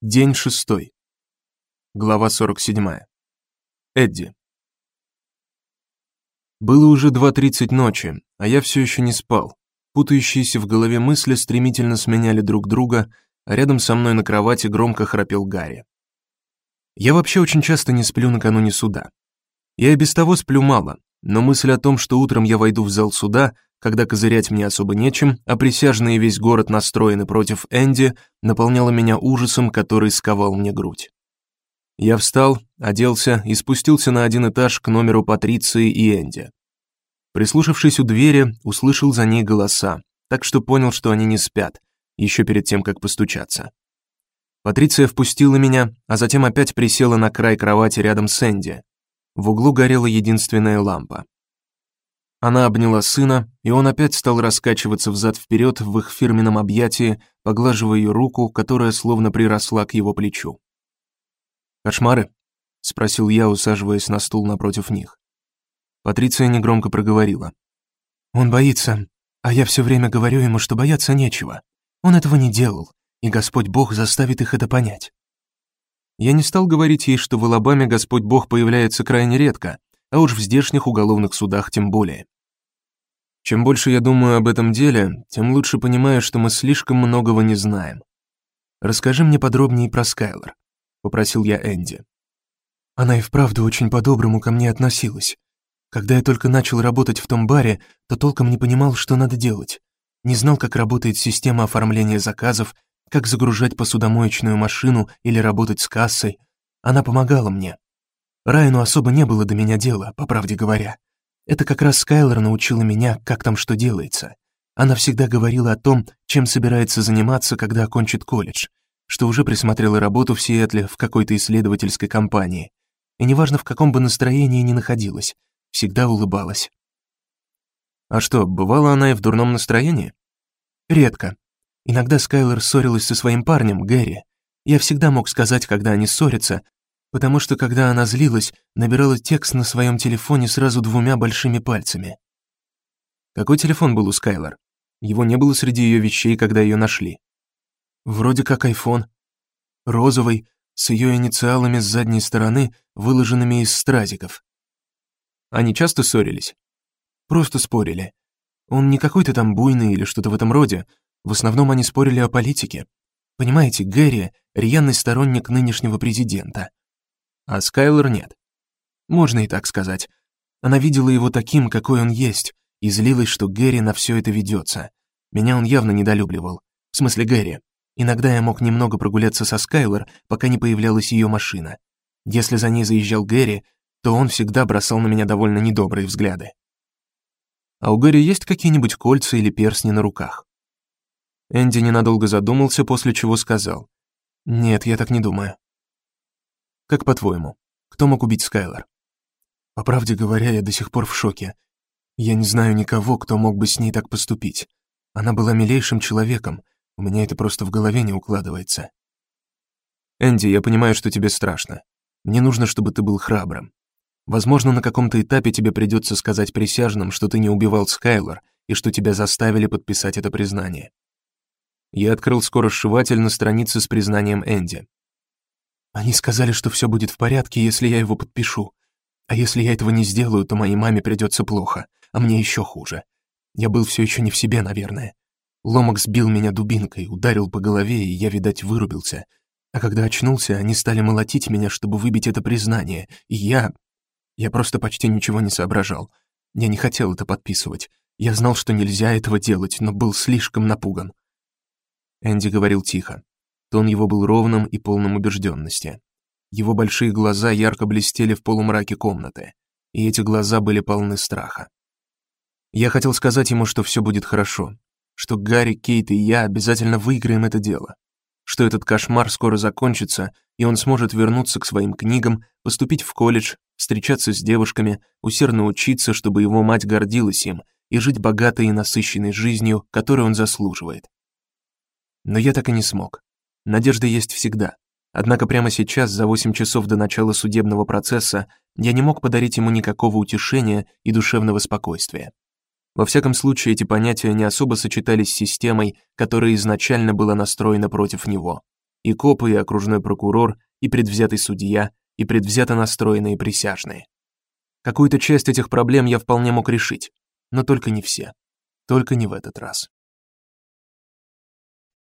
День шестой. Глава 47. Эдди. Было уже 2:30 ночи, а я все еще не спал. Путающиеся в голове мысли стремительно сменяли друг друга, а рядом со мной на кровати громко храпел Гарри. Я вообще очень часто не сплю накануне суда. Я и без того сплю мало, но мысль о том, что утром я войду в зал суда, когда козырять мне особо нечем, а присяжные весь город настроены против Энди, наполняла меня ужасом, который сковал мне грудь. Я встал, оделся и спустился на один этаж к номеру Патриции и Энди. Прислушавшись у двери, услышал за ней голоса, так что понял, что они не спят, еще перед тем, как постучаться. Патриция впустила меня, а затем опять присела на край кровати рядом с Энди. В углу горела единственная лампа. Она обняла сына, и он опять стал раскачиваться взад вперед в их фирменном объятии, поглаживая ее руку, которая словно приросла к его плечу. Кошмары? спросил я, усаживаясь на стул напротив них. Патриция негромко проговорила: Он боится, а я все время говорю ему, что бояться нечего. Он этого не делал, и Господь Бог заставит их это понять. Я не стал говорить ей, что в Алабаме Господь Бог появляется крайне редко, а уж в здешних уголовных судах тем более. Чем больше я думаю об этом деле, тем лучше понимаю, что мы слишком многого не знаем. Расскажи мне подробнее про Скайлер, попросил я Энди. Она и вправду очень по-доброму ко мне относилась. Когда я только начал работать в том баре, то толком не понимал, что надо делать. Не знал, как работает система оформления заказов, как загружать посудомоечную машину или работать с кассой. Она помогала мне. Райану особо не было до меня дела, по правде говоря. Это как раз Скайлер научила меня, как там что делается. Она всегда говорила о том, чем собирается заниматься, когда окончит колледж, что уже присмотрела работу в Сиэтле в какой-то исследовательской компании. И неважно, в каком бы настроении ни находилась, всегда улыбалась. А что, бывала она и в дурном настроении? Редко. Иногда Скайлер ссорилась со своим парнем, Гэри. Я всегда мог сказать, когда они ссорятся, потому что когда она злилась, набирала текст на своем телефоне сразу двумя большими пальцами. Какой телефон был у Скайлер? Его не было среди ее вещей, когда ее нашли. Вроде как iPhone. Розовый, с ее инициалами с задней стороны, выложенными из стразиков. Они часто ссорились? Просто спорили. Он не какой-то там буйный или что-то в этом роде. В основном они спорили о политике. Понимаете, Гэри — рьяный сторонник нынешнего президента а Скайлер нет. Можно и так сказать. Она видела его таким, какой он есть, и злилась, что Гэри на все это ведется. Меня он явно недолюбливал. В смысле Гэри. Иногда я мог немного прогуляться со Скайлер, пока не появлялась ее машина. Если за ней заезжал Гэри, то он всегда бросал на меня довольно недобрые взгляды. А у Гэри есть какие-нибудь кольца или перстни на руках? Энди ненадолго задумался, после чего сказал: "Нет, я так не думаю. Как по-твоему, кто мог убить Скайлер? По правде говоря, я до сих пор в шоке. Я не знаю никого, кто мог бы с ней так поступить. Она была милейшим человеком. У меня это просто в голове не укладывается. Энди, я понимаю, что тебе страшно. Мне нужно, чтобы ты был храбрым. Возможно, на каком-то этапе тебе придется сказать присяжным, что ты не убивал Скайлер и что тебя заставили подписать это признание. Я открыл скоросшиватель на странице с признанием Энди. Они сказали, что все будет в порядке, если я его подпишу. А если я этого не сделаю, то моей маме придется плохо, а мне еще хуже. Я был все еще не в себе, наверное. Ломок сбил меня дубинкой, ударил по голове, и я, видать, вырубился. А когда очнулся, они стали молотить меня, чтобы выбить это признание, и я... Я просто почти ничего не соображал. Я не хотел это подписывать. Я знал, что нельзя этого делать, но был слишком напуган. Энди говорил тихо. Тон его был ровным и полным убежденности. Его большие глаза ярко блестели в полумраке комнаты, и эти глаза были полны страха. Я хотел сказать ему, что все будет хорошо, что Гарри, Кейт и я обязательно выиграем это дело, что этот кошмар скоро закончится, и он сможет вернуться к своим книгам, поступить в колледж, встречаться с девушками, усердно учиться, чтобы его мать гордилась им, и жить богатой и насыщенной жизнью, которую он заслуживает. Но я так и не смог. Надежда есть всегда. Однако прямо сейчас, за 8 часов до начала судебного процесса, я не мог подарить ему никакого утешения и душевного спокойствия. Во всяком случае, эти понятия не особо сочетались с системой, которая изначально была настроена против него. и копы, и окружной прокурор, и предвзятый судья, и предвзято настроенные присяжные. Какую-то часть этих проблем я вполне мог решить, но только не все. Только не в этот раз.